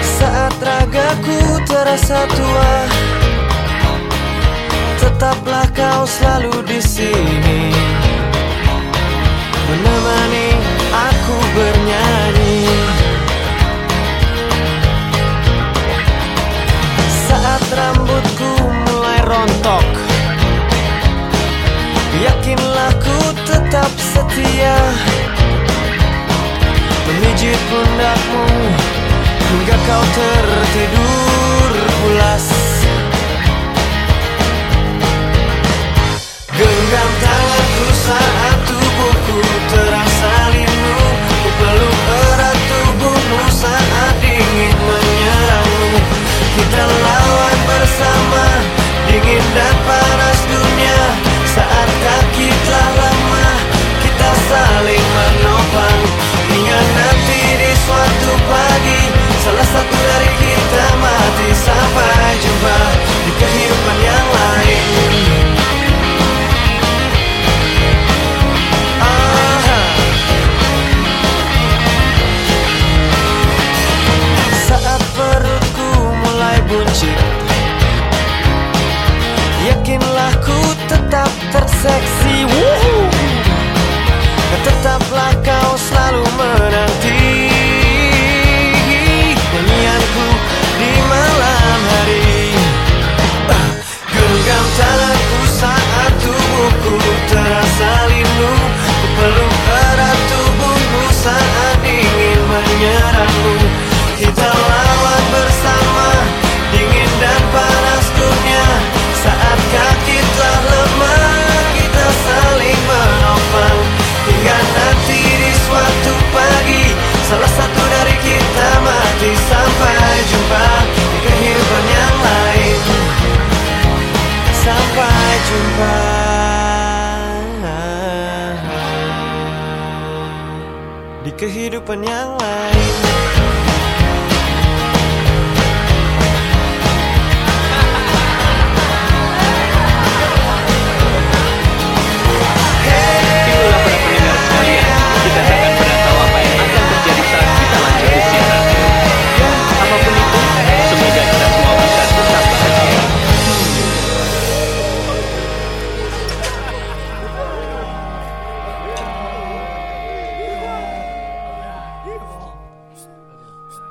Saat ragaku terasa tua Tetaplah kau selalu di sini. pundakmu Hingga kau tertidur pulas. Genggam tanganku saat tubuhku terasa rindu Ku perlu erat tubuhmu saat dingin menyerangmu. Kita lawan bersama dingin dan panas dunia. Inilah ku tetap terseksi. di kehidupan yang lain.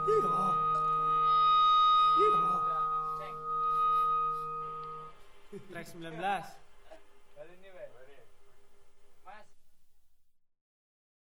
Iya. Iya. Track 19.